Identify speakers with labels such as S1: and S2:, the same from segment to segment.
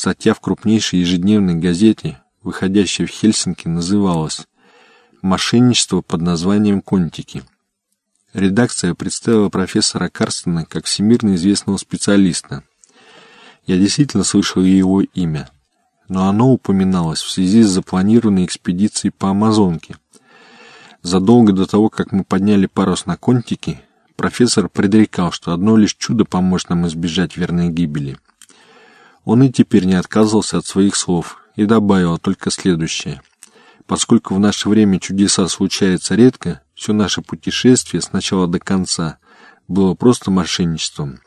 S1: Статья в крупнейшей ежедневной газете, выходящей в Хельсинки, называлась «Мошенничество под названием «Контики». Редакция представила профессора Карстена как всемирно известного специалиста. Я действительно слышал его имя, но оно упоминалось в связи с запланированной экспедицией по Амазонке. Задолго до того, как мы подняли парус на Контики, профессор предрекал, что одно лишь чудо поможет нам избежать верной гибели. Он и теперь не отказывался от своих слов и добавил только следующее. Поскольку в наше время чудеса случаются редко, все наше путешествие с начала до конца было просто мошенничеством.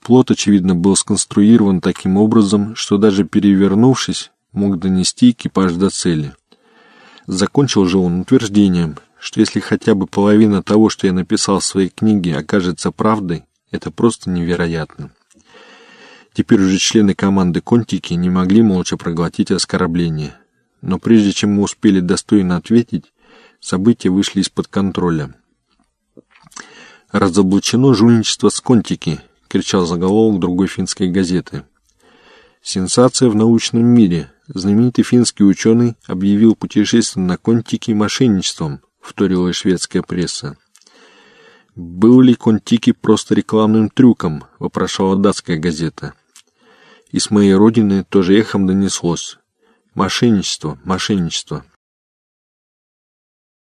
S1: Плот, очевидно, был сконструирован таким образом, что даже перевернувшись, мог донести экипаж до цели. Закончил же он утверждением, что если хотя бы половина того, что я написал в своей книге, окажется правдой, это просто невероятно. Теперь уже члены команды Контики не могли молча проглотить оскорбление. Но прежде чем мы успели достойно ответить, События вышли из-под контроля. «Разоблачено жульничество с Контики!» — кричал заголовок другой финской газеты. «Сенсация в научном мире. Знаменитый финский ученый объявил путешествие на Контики мошенничеством», — вторила шведская пресса. «Был ли Контики просто рекламным трюком?» — вопрошала датская газета. И с моей родины тоже эхом донеслось. «Мошенничество, мошенничество».